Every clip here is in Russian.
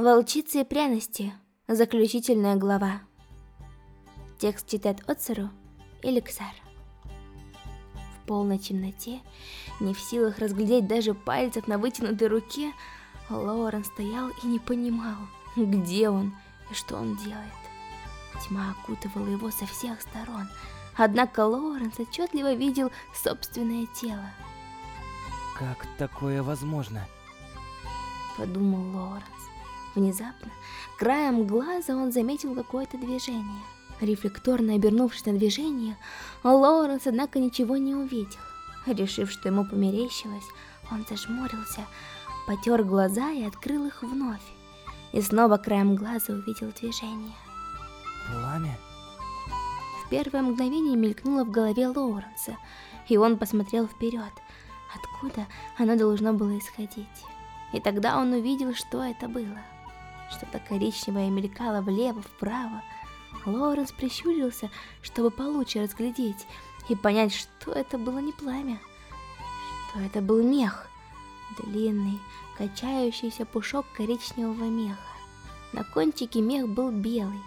Волчицы и пряности. Заключительная глава. Текст читает Оцеру и Лексар. В полной темноте, не в силах разглядеть даже пальцев на вытянутой руке, Лоурен стоял и не понимал, где он и что он делает. Тьма окутывала его со всех сторон, однако Лоуренс отчетливо видел собственное тело. Как такое возможно? Подумал Лоуренс. Внезапно, краем глаза он заметил какое-то движение. Рефлекторно обернувшись на движение, Лоуренс, однако, ничего не увидел. Решив, что ему померещилось, он зажмурился, потер глаза и открыл их вновь. И снова краем глаза увидел движение. Пламя? В первое мгновение мелькнуло в голове Лоуренса, и он посмотрел вперед, откуда оно должно было исходить. И тогда он увидел, что это было. Что-то коричневое мелькало влево-вправо. Лоуренс прищурился, чтобы получше разглядеть и понять, что это было не пламя, что это был мех. Длинный, качающийся пушок коричневого меха. На кончике мех был белый.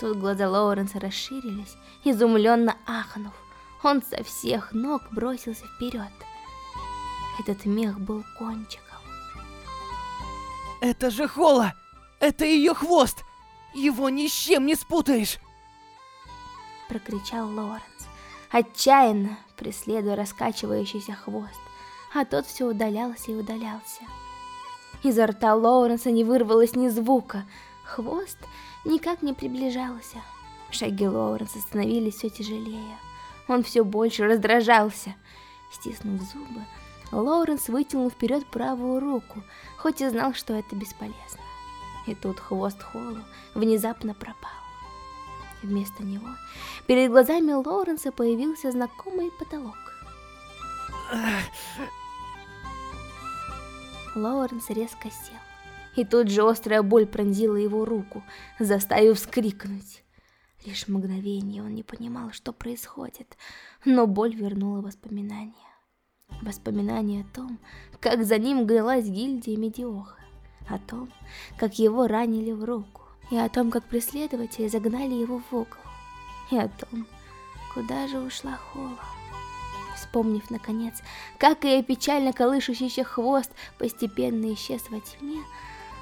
Тут глаза Лоуренса расширились, изумленно ахнув. Он со всех ног бросился вперед. Этот мех был кончиком. Это же Хола! Это ее хвост! Его ни с чем не спутаешь! Прокричал Лоренс, отчаянно преследуя раскачивающийся хвост, а тот все удалялся и удалялся. Изо рта Лоуренса не вырвалось ни звука, хвост никак не приближался. Шаги Лоуренса становились все тяжелее. Он все больше раздражался. Стиснув зубы, Лоуренс вытянул вперед правую руку, хоть и знал, что это бесполезно. И тут хвост Холлу внезапно пропал. Вместо него перед глазами Лоуренса появился знакомый потолок. Лоуренс резко сел, и тут же острая боль пронзила его руку, заставив вскрикнуть. Лишь мгновение он не понимал, что происходит, но боль вернула воспоминания. Воспоминания о том, как за ним гналась гильдия Медиоха, о том, как его ранили в руку, и о том, как преследователи загнали его в угол, и о том, куда же ушла Хола. Вспомнив, наконец, как ее печально колышущийся хвост постепенно исчез во тьме,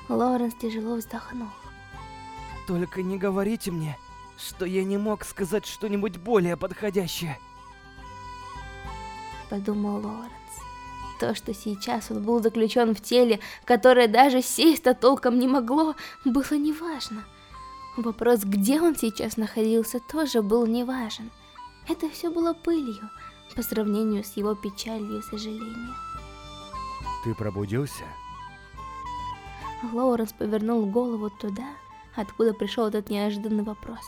Лоренс тяжело вздохнул. Только не говорите мне, что я не мог сказать что-нибудь более подходящее. Подумал Лоренс. То, что сейчас он был заключен в теле, которое даже сесть-то толком не могло, было неважно. Вопрос, где он сейчас находился, тоже был неважен. Это все было пылью по сравнению с его печалью и сожалением. Ты пробудился? Лоуренс повернул голову туда, откуда пришел этот неожиданный вопрос.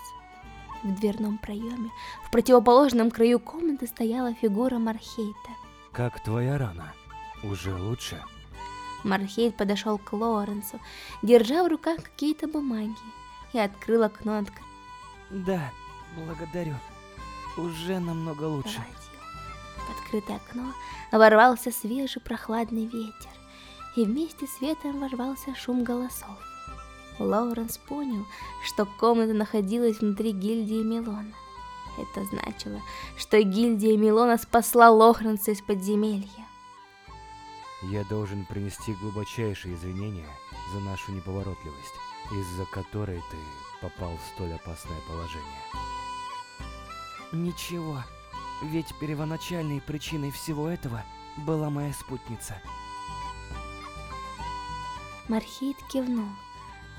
В дверном проеме, в противоположном краю комнаты стояла фигура Мархейта. Как твоя рана? Уже лучше? Мархейт подошел к Лоуренсу, держа в руках какие-то бумаги, и открыл окно от... Да, благодарю. Уже намного лучше. В открытое окно ворвался свежий прохладный ветер, и вместе с ветром ворвался шум голосов. Лоуренс понял, что комната находилась внутри гильдии Милона. Это значило, что гильдия Милона спасла Лохранца из подземелья. Я должен принести глубочайшие извинения за нашу неповоротливость, из-за которой ты попал в столь опасное положение. Ничего, ведь первоначальной причиной всего этого была моя спутница. Мархит кивнул.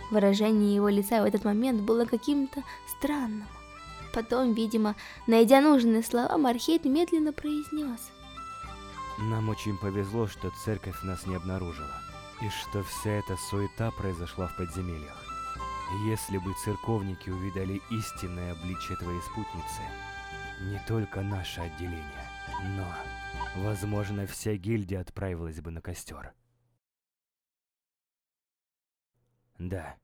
Выражение его лица в этот момент было каким-то странным. Потом, видимо, найдя нужные слова, Мархит медленно произнес. Нам очень повезло, что церковь нас не обнаружила, и что вся эта суета произошла в подземельях. Если бы церковники увидали истинное обличие твоей спутницы, не только наше отделение, но, возможно, вся гильдия отправилась бы на костер. Да,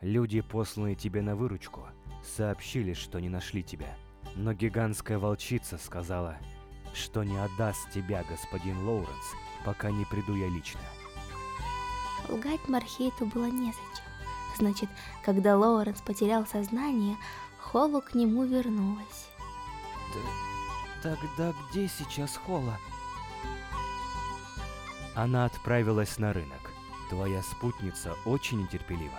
люди, посланные тебе на выручку, сообщили, что не нашли тебя. Но гигантская волчица сказала, что не отдаст тебя, господин Лоуренс, пока не приду я лично. Лгать Мархейту было незачем. Значит, когда Лоуренс потерял сознание, Холла к нему вернулась. Тогда где сейчас Холла? Она отправилась на рынок. Твоя спутница очень нетерпелива.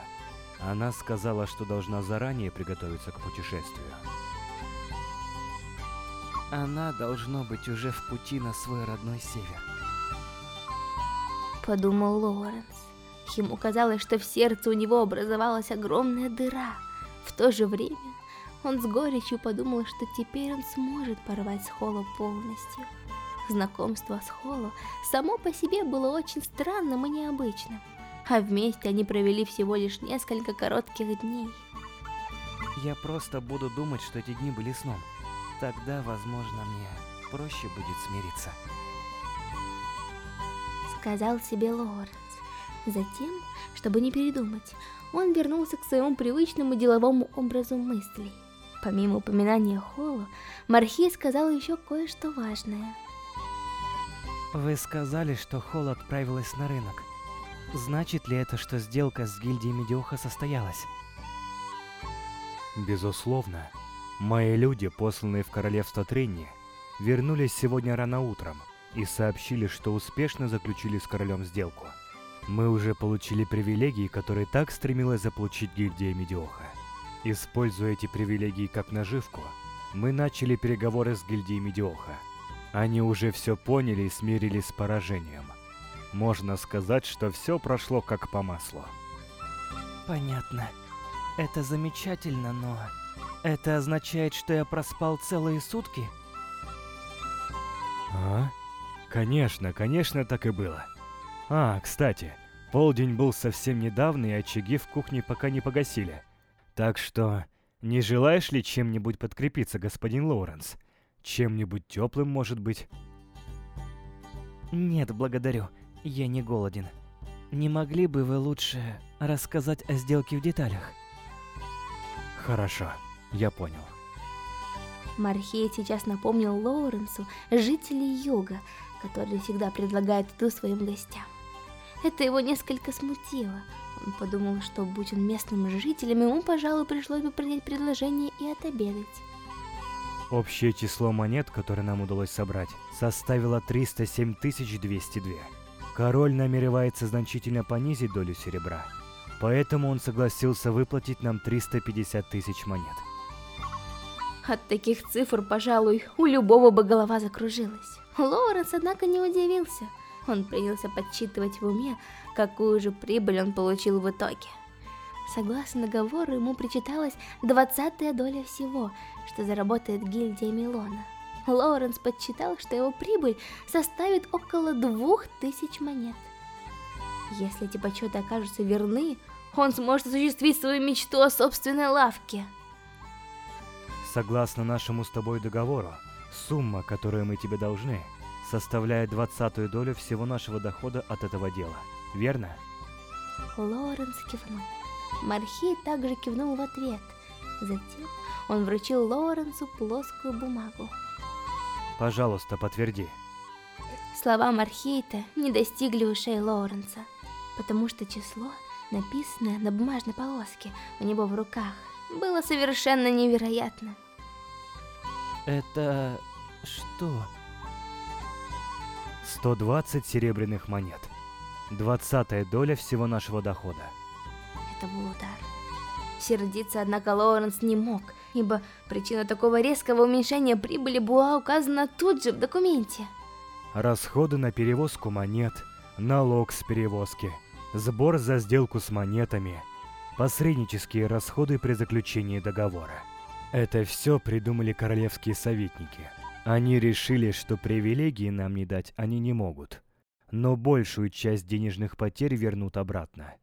Она сказала, что должна заранее приготовиться к путешествию. Она должно быть уже в пути на свой родной север. Подумал Лоуренс. Ему казалось, что в сердце у него образовалась огромная дыра. В то же время он с горечью подумал, что теперь он сможет порвать с Холло полностью. Знакомство с Холло само по себе было очень странным и необычным, а вместе они провели всего лишь несколько коротких дней. Я просто буду думать, что эти дни были сном. Тогда, возможно, мне проще будет смириться. Сказал себе Лоренс. Затем, чтобы не передумать, он вернулся к своему привычному деловому образу мыслей. Помимо упоминания Холла, Мархи сказал еще кое-что важное. Вы сказали, что Холл отправилась на рынок. Значит ли это, что сделка с гильдией Медиоха состоялась? Безусловно. Мои люди, посланные в королевство Тренни, вернулись сегодня рано утром и сообщили, что успешно заключили с королем сделку. Мы уже получили привилегии, которые так стремилась заполучить гильдия Медиоха. Используя эти привилегии как наживку, мы начали переговоры с гильдией Медиоха. Они уже все поняли и смирились с поражением. Можно сказать, что все прошло как по маслу. Понятно. Это замечательно, но... Это означает, что я проспал целые сутки? А? Конечно, конечно, так и было. А, кстати, полдень был совсем недавно, и очаги в кухне пока не погасили. Так что, не желаешь ли чем-нибудь подкрепиться, господин Лоуренс? Чем-нибудь теплым, может быть? Нет, благодарю. Я не голоден. Не могли бы вы лучше рассказать о сделке в деталях? Хорошо, я понял. Мархей сейчас напомнил Лоуренсу жителей Юга, которые всегда предлагают еду своим гостям. Это его несколько смутило. Он подумал, что будь он местным жителем, ему, пожалуй, пришлось бы принять предложение и отобедать. Общее число монет, которые нам удалось собрать, составило 307 202. Король намеревается значительно понизить долю серебра, поэтому он согласился выплатить нам 350 тысяч монет. От таких цифр, пожалуй, у любого бы голова закружилась. Лоуренс, однако, не удивился. Он принялся подсчитывать в уме, какую же прибыль он получил в итоге. Согласно договору, ему причиталась двадцатая доля всего, что заработает гильдия Милона. Лоуренс подсчитал, что его прибыль составит около двух тысяч монет. Если эти подсчеты окажутся верны, он сможет осуществить свою мечту о собственной лавке. Согласно нашему с тобой договору, сумма, которую мы тебе должны, составляет двадцатую долю всего нашего дохода от этого дела. Верно? Лоренс кивнул. Мархи также кивнул в ответ. Затем он вручил Лоренсу плоскую бумагу. Пожалуйста, подтверди. Слова Мархейта не достигли ушей Лоуренса, потому что число, написанное на бумажной полоске у него в руках, было совершенно невероятно. Это... что? 120 серебряных монет. Двадцатая доля всего нашего дохода. Это был удар. Сердиться, однако, Лоуренс не мог, ибо причина такого резкого уменьшения прибыли была указана тут же в документе. Расходы на перевозку монет, налог с перевозки, сбор за сделку с монетами, посреднические расходы при заключении договора. Это все придумали королевские советники. Они решили, что привилегии нам не дать они не могут, но большую часть денежных потерь вернут обратно.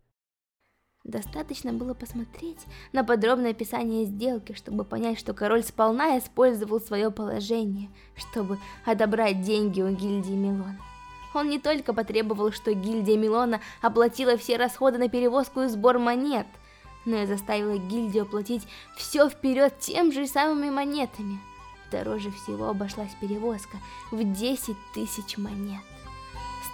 Достаточно было посмотреть на подробное описание сделки, чтобы понять, что король сполна использовал свое положение, чтобы отобрать деньги у гильдии Милона. Он не только потребовал, что гильдия Милона оплатила все расходы на перевозку и сбор монет, но и заставила гильдию оплатить все вперед тем же самыми монетами. Дороже всего обошлась перевозка в 10 тысяч монет.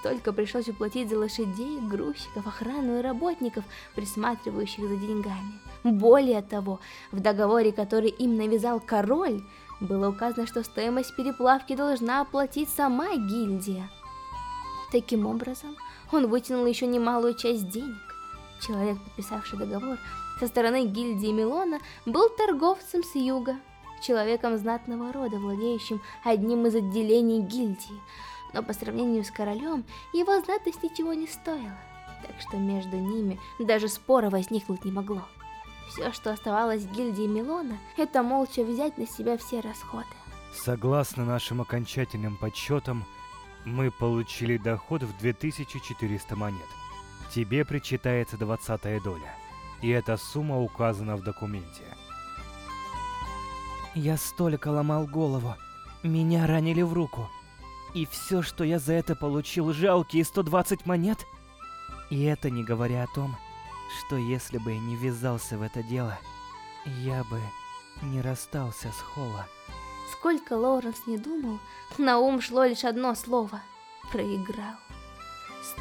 столько пришлось уплатить за лошадей, грузчиков, охрану и работников, присматривающих за деньгами. Более того, в договоре, который им навязал король, было указано, что стоимость переплавки должна оплатить сама гильдия. Таким образом, он вытянул еще немалую часть денег. Человек, подписавший договор со стороны гильдии Милона, был торговцем с юга, человеком знатного рода, владеющим одним из отделений гильдии, но по сравнению с королем его знатность ничего не стоила, так что между ними даже спора возникнуть не могло. Все, что оставалось гильдии Милона, это молча взять на себя все расходы. Согласно нашим окончательным подсчетам, мы получили доход в 2400 монет. Тебе причитается двадцатая доля, и эта сумма указана в документе. Я столько ломал голову. Меня ранили в руку. И все, что я за это получил, жалкие 120 монет? И это не говоря о том, что если бы я не ввязался в это дело, я бы не расстался с Холла. Сколько Лоуренс не думал, на ум шло лишь одно слово – проиграл.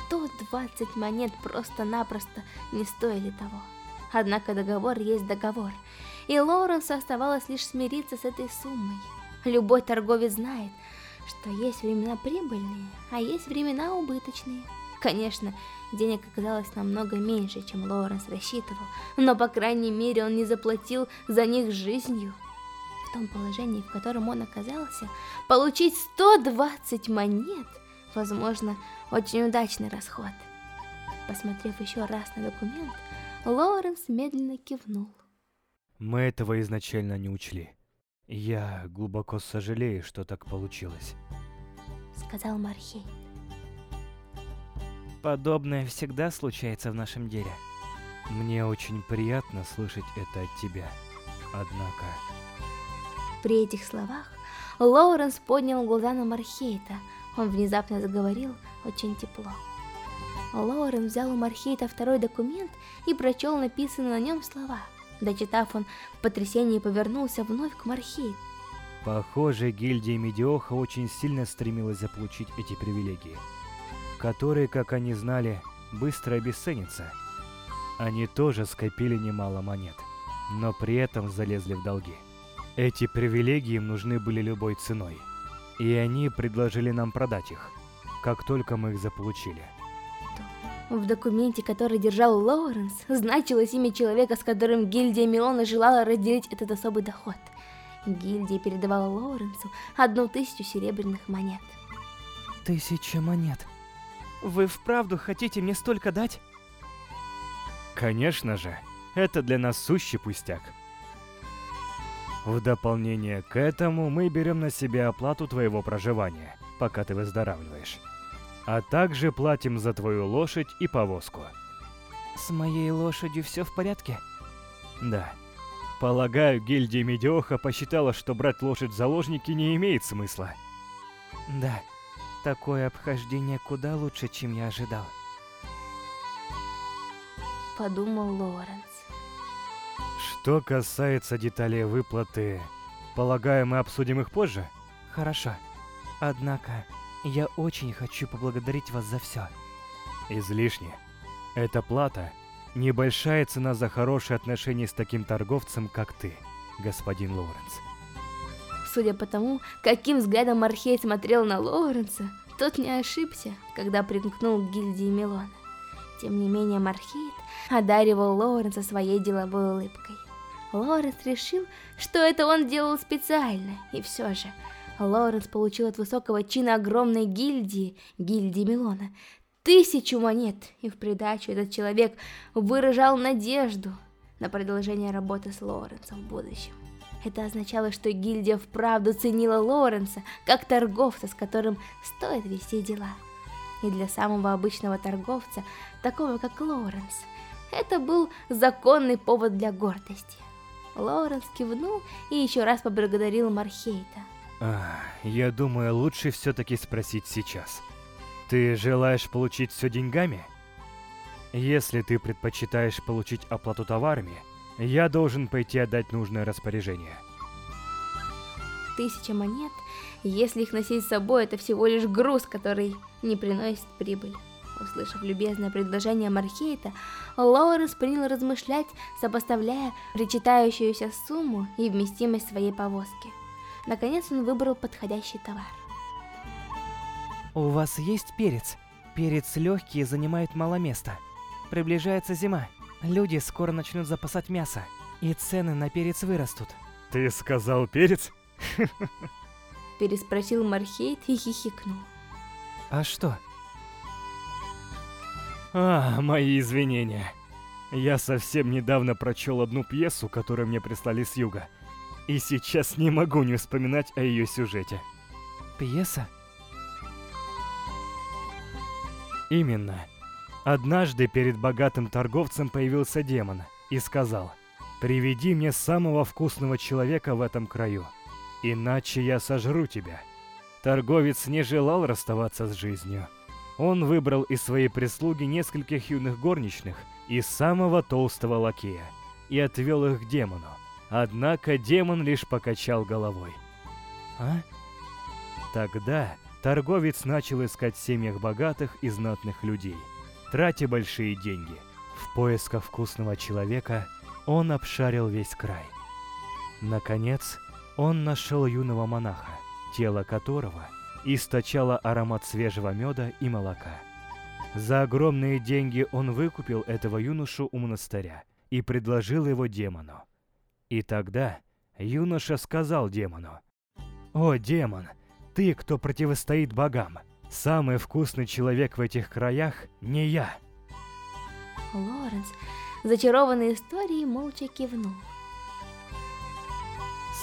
120 монет просто-напросто не стоили того. Однако договор есть договор, и Лоуренсу оставалось лишь смириться с этой суммой. Любой торговец знает, что есть времена прибыльные, а есть времена убыточные. Конечно, денег оказалось намного меньше, чем Лоуренс рассчитывал, но по крайней мере он не заплатил за них жизнью. В том положении, в котором он оказался, получить 120 монет, возможно, очень удачный расход. Посмотрев еще раз на документ, Лоуренс медленно кивнул. Мы этого изначально не учли. Я глубоко сожалею, что так получилось. Сказал Мархей. Подобное всегда случается в нашем деле. Мне очень приятно слышать это от тебя. Однако... При этих словах Лоуренс поднял глаза на Мархейта. Он внезапно заговорил очень тепло. Лоурен взял у Мархейта второй документ и прочел написанные на нем слова – Дочитав, он в потрясении повернулся вновь к Мархи. Похоже, гильдия Медиоха очень сильно стремилась заполучить эти привилегии, которые, как они знали, быстро обесценятся. Они тоже скопили немало монет, но при этом залезли в долги. Эти привилегии им нужны были любой ценой, и они предложили нам продать их, как только мы их заполучили. В документе, который держал Лоуренс, значилось имя человека, с которым гильдия Милона желала разделить этот особый доход. Гильдия передавала Лоуренсу одну тысячу серебряных монет. Тысяча монет? Вы вправду хотите мне столько дать? Конечно же, это для нас сущий пустяк. В дополнение к этому мы берем на себя оплату твоего проживания, пока ты выздоравливаешь а также платим за твою лошадь и повозку. С моей лошадью все в порядке? Да. Полагаю, гильдия Медиоха посчитала, что брать лошадь в заложники не имеет смысла. Да, такое обхождение куда лучше, чем я ожидал. Подумал Лоренс. Что касается деталей выплаты, полагаю, мы обсудим их позже? Хорошо. Однако, я очень хочу поблагодарить вас за все. Излишне. Эта плата – небольшая цена за хорошие отношения с таким торговцем, как ты, господин Лоуренс. Судя по тому, каким взглядом Мархей смотрел на Лоуренса, тот не ошибся, когда примкнул к гильдии Милона. Тем не менее, Мархейт одаривал Лоуренса своей деловой улыбкой. Лоуренс решил, что это он делал специально, и все же – Лоренс получил от высокого чина огромной гильдии, гильдии Милона, тысячу монет, и в придачу этот человек выражал надежду на продолжение работы с Лоренсом в будущем. Это означало, что гильдия вправду ценила Лоренса как торговца, с которым стоит вести дела. И для самого обычного торговца, такого как Лоренс, это был законный повод для гордости. Лоренс кивнул и еще раз поблагодарил Мархейта. Я думаю, лучше все-таки спросить сейчас. Ты желаешь получить все деньгами? Если ты предпочитаешь получить оплату товарами, я должен пойти отдать нужное распоряжение. тысяча монет, если их носить с собой, это всего лишь груз, который не приносит прибыли. Услышав любезное предложение Мархейта, Лоуренс принял размышлять, сопоставляя причитающуюся сумму и вместимость своей повозки. Наконец он выбрал подходящий товар. У вас есть перец? Перец легкий и занимает мало места. Приближается зима. Люди скоро начнут запасать мясо, и цены на перец вырастут. Ты сказал перец? Переспросил Мархейт и хихикнул. А что? А, мои извинения. Я совсем недавно прочел одну пьесу, которую мне прислали с юга. И сейчас не могу не вспоминать о ее сюжете. Пьеса? Именно. Однажды перед богатым торговцем появился демон и сказал, «Приведи мне самого вкусного человека в этом краю, иначе я сожру тебя». Торговец не желал расставаться с жизнью. Он выбрал из своей прислуги нескольких юных горничных и самого толстого лакея и отвел их к демону. Однако демон лишь покачал головой. А? Тогда торговец начал искать в семьях богатых и знатных людей, тратя большие деньги. В поисках вкусного человека он обшарил весь край. Наконец, он нашел юного монаха, тело которого источало аромат свежего меда и молока. За огромные деньги он выкупил этого юношу у монастыря и предложил его демону. И тогда юноша сказал демону, «О, демон, ты, кто противостоит богам, самый вкусный человек в этих краях не я». Лоренс, зачарованный историей, молча кивнул.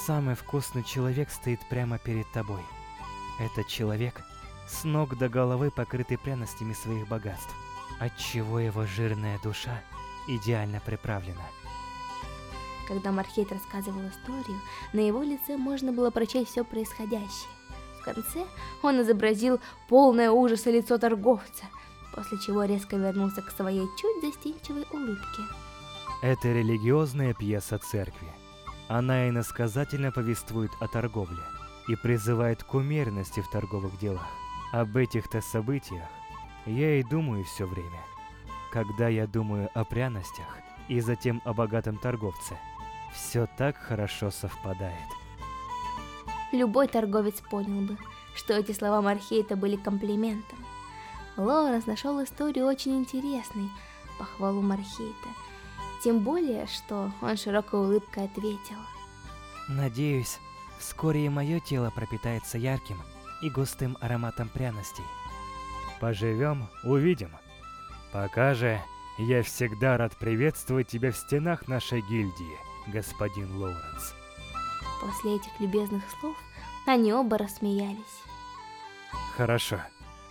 Самый вкусный человек стоит прямо перед тобой. Этот человек с ног до головы покрытый пряностями своих богатств, отчего его жирная душа идеально приправлена. Когда Мархейт рассказывал историю, на его лице можно было прочесть все происходящее. В конце он изобразил полное ужаса лицо торговца, после чего резко вернулся к своей чуть застенчивой улыбке. Это религиозная пьеса церкви. Она иносказательно повествует о торговле и призывает к умеренности в торговых делах. Об этих-то событиях я и думаю все время. Когда я думаю о пряностях и затем о богатом торговце, все так хорошо совпадает. Любой торговец понял бы, что эти слова Мархейта были комплиментом. Лоренс нашел историю очень интересной, похвалу Мархейта. Тем более, что он широкой улыбкой ответил. Надеюсь, вскоре и мое тело пропитается ярким и густым ароматом пряностей. Поживем, увидим. Пока же, я всегда рад приветствовать тебя в стенах нашей гильдии, господин Лоуренс. После этих любезных слов они оба рассмеялись. Хорошо,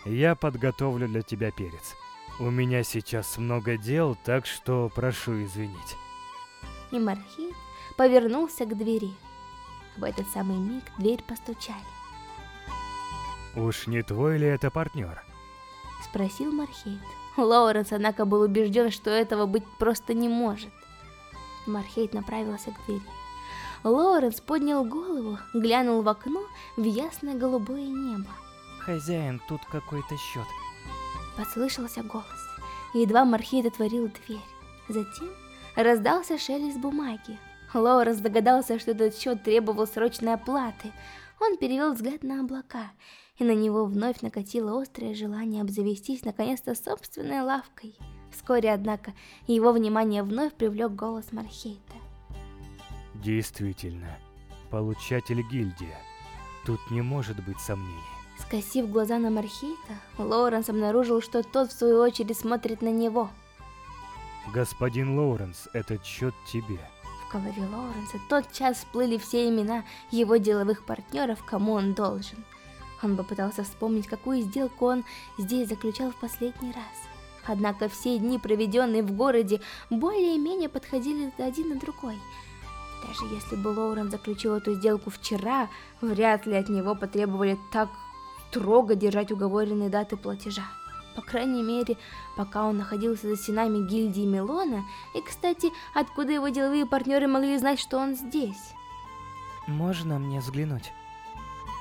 я подготовлю для тебя перец. У меня сейчас много дел, так что прошу извинить. И Мархит повернулся к двери. В этот самый миг дверь постучали. Уж не твой ли это партнер? Спросил Мархейт. Лоуренс, однако, был убежден, что этого быть просто не может. Мархейт направился к двери. Лоуренс поднял голову, глянул в окно в ясное голубое небо. Хозяин, тут какой-то счет. Послышался голос. Едва Мархейт отворил дверь. Затем раздался шелест бумаги. Лоуренс догадался, что этот счет требовал срочной оплаты. Он перевел взгляд на облака, и на него вновь накатило острое желание обзавестись наконец-то собственной лавкой. Вскоре, однако, его внимание вновь привлек голос Мархейта. Действительно, получатель гильдия. Тут не может быть сомнений. Скосив глаза на Мархейта, Лоуренс обнаружил, что тот в свою очередь смотрит на него. Господин Лоуренс, этот счет тебе. В голове Лоуренса тотчас всплыли все имена его деловых партнеров, кому он должен. Он попытался вспомнить, какую сделку он здесь заключал в последний раз. Однако все дни, проведенные в городе, более-менее подходили один на другой. Даже если бы Лоурен заключил эту сделку вчера, вряд ли от него потребовали так строго держать уговоренные даты платежа. По крайней мере, пока он находился за стенами гильдии Мелона, и, кстати, откуда его деловые партнеры могли знать, что он здесь? Можно мне взглянуть?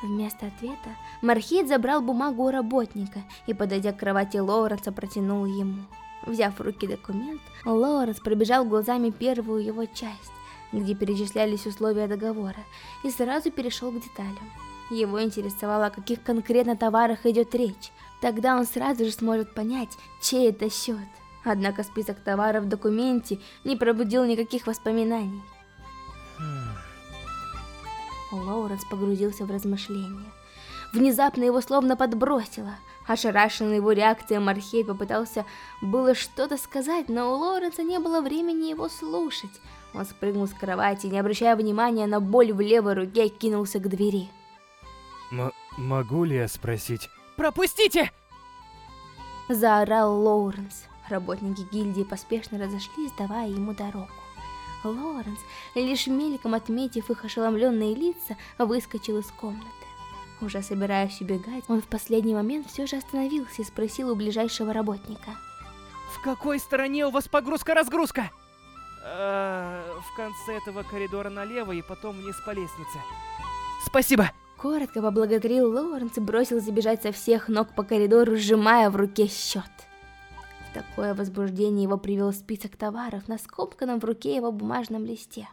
Вместо ответа Мархит забрал бумагу у работника и, подойдя к кровати Лоуренса, протянул ему. Взяв в руки документ, Лоуренс пробежал глазами первую его часть, где перечислялись условия договора, и сразу перешел к деталям. Его интересовало, о каких конкретно товарах идет речь. Тогда он сразу же сможет понять, чей это счет. Однако список товаров в документе не пробудил никаких воспоминаний. Лоуренс погрузился в размышления. Внезапно его словно подбросило. Ошарашенный его реакцией Мархей попытался было что-то сказать, но у Лоуренса не было времени его слушать. Он спрыгнул с кровати, не обращая внимания на боль в левой руке, кинулся к двери. М могу ли я спросить? Пропустите! Заорал Лоуренс. Работники гильдии поспешно разошлись, давая ему дорогу. Лоренс, лишь мельком отметив их ошеломленные лица, выскочил из комнаты. Уже собираясь убегать, он в последний момент все же остановился и спросил у ближайшего работника. В какой стороне у вас погрузка-разгрузка? Э, в конце этого коридора налево и потом вниз по лестнице. Спасибо! Коротко поблагодарил Лоуренс и бросился бежать со всех ног по коридору, сжимая в руке счет такое возбуждение его привел список товаров на скомканном в руке его бумажном листе.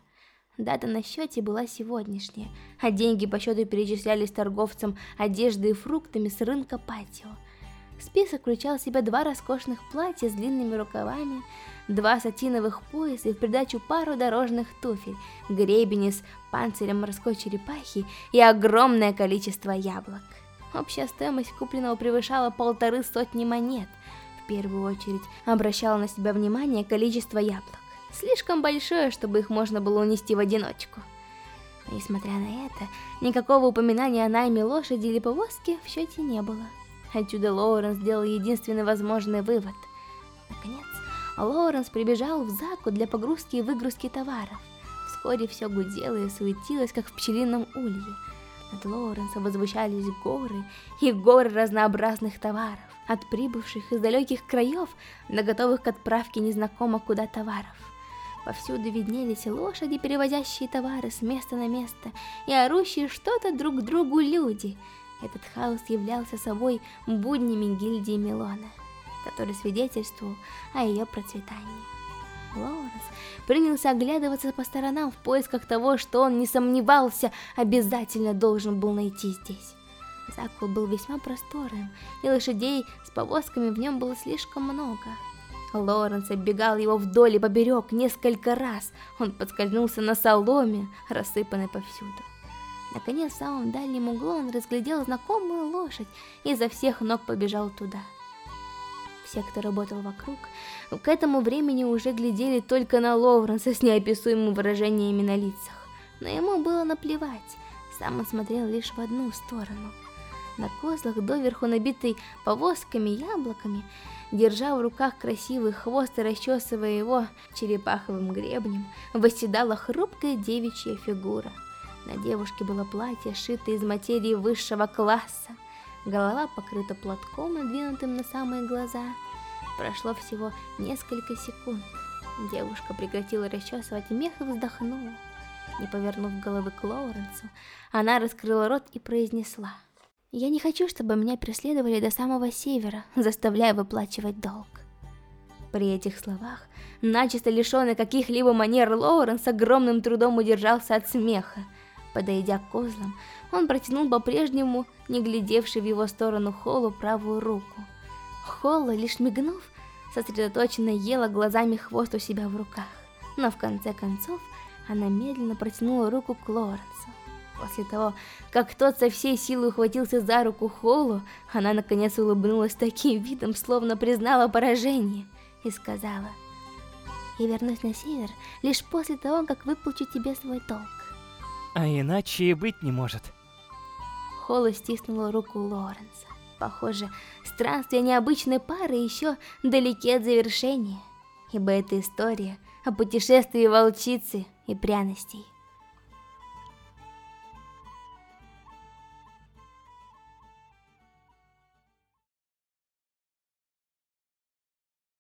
Дата на счете была сегодняшняя, а деньги по счету перечислялись торговцам одеждой и фруктами с рынка патио. Список включал в себя два роскошных платья с длинными рукавами, два сатиновых пояса и в придачу пару дорожных туфель, гребени с панцирем морской черепахи и огромное количество яблок. Общая стоимость купленного превышала полторы сотни монет – в первую очередь обращало на себя внимание количество яблок. Слишком большое, чтобы их можно было унести в одиночку. Несмотря на это, никакого упоминания о найме лошади или повозки в счете не было. Отсюда Лоуренс сделал единственный возможный вывод. Наконец, Лоуренс прибежал в Заку для погрузки и выгрузки товаров. Вскоре все гудело и суетилось, как в пчелином улье. Над Лоуренсом возвышались горы и горы разнообразных товаров от прибывших из далеких краев до готовых к отправке незнакомо куда товаров. Повсюду виднелись лошади, перевозящие товары с места на место, и орущие что-то друг другу люди. Этот хаос являлся собой буднями гильдии Милона, который свидетельствовал о ее процветании. Лоуренс принялся оглядываться по сторонам в поисках того, что он не сомневался, обязательно должен был найти здесь. Закул был весьма просторным, и лошадей с повозками в нем было слишком много. Лоренс оббегал его вдоль и поберег несколько раз. Он подскользнулся на соломе, рассыпанной повсюду. Наконец, в самом дальнем углу он разглядел знакомую лошадь и изо всех ног побежал туда. Все, кто работал вокруг, к этому времени уже глядели только на Лоуренса с неописуемыми выражениями на лицах. Но ему было наплевать, сам он смотрел лишь в одну сторону – на козлах, доверху набитый повозками яблоками, держа в руках красивый хвост и расчесывая его черепаховым гребнем, восседала хрупкая девичья фигура. На девушке было платье, сшитое из материи высшего класса. Голова покрыта платком, надвинутым на самые глаза. Прошло всего несколько секунд. Девушка прекратила расчесывать мех и вздохнула. Не повернув головы к Лоуренсу, она раскрыла рот и произнесла. Я не хочу, чтобы меня преследовали до самого севера, заставляя выплачивать долг. При этих словах, начисто лишенный каких-либо манер Лоуренс с огромным трудом удержался от смеха. Подойдя к козлам, он протянул по-прежнему не глядевший в его сторону Холлу правую руку. Холла, лишь мигнув, сосредоточенно ела глазами хвост у себя в руках. Но в конце концов, она медленно протянула руку к Лоуренсу. После того, как тот со всей силы ухватился за руку Холлу, она наконец улыбнулась таким видом, словно признала поражение, и сказала, «Я вернусь на север лишь после того, как выплачу тебе свой долг». А иначе и быть не может. Холла стиснула руку Лоренса. Похоже, странствия необычной пары еще далеки от завершения, ибо это история о путешествии волчицы и пряностей.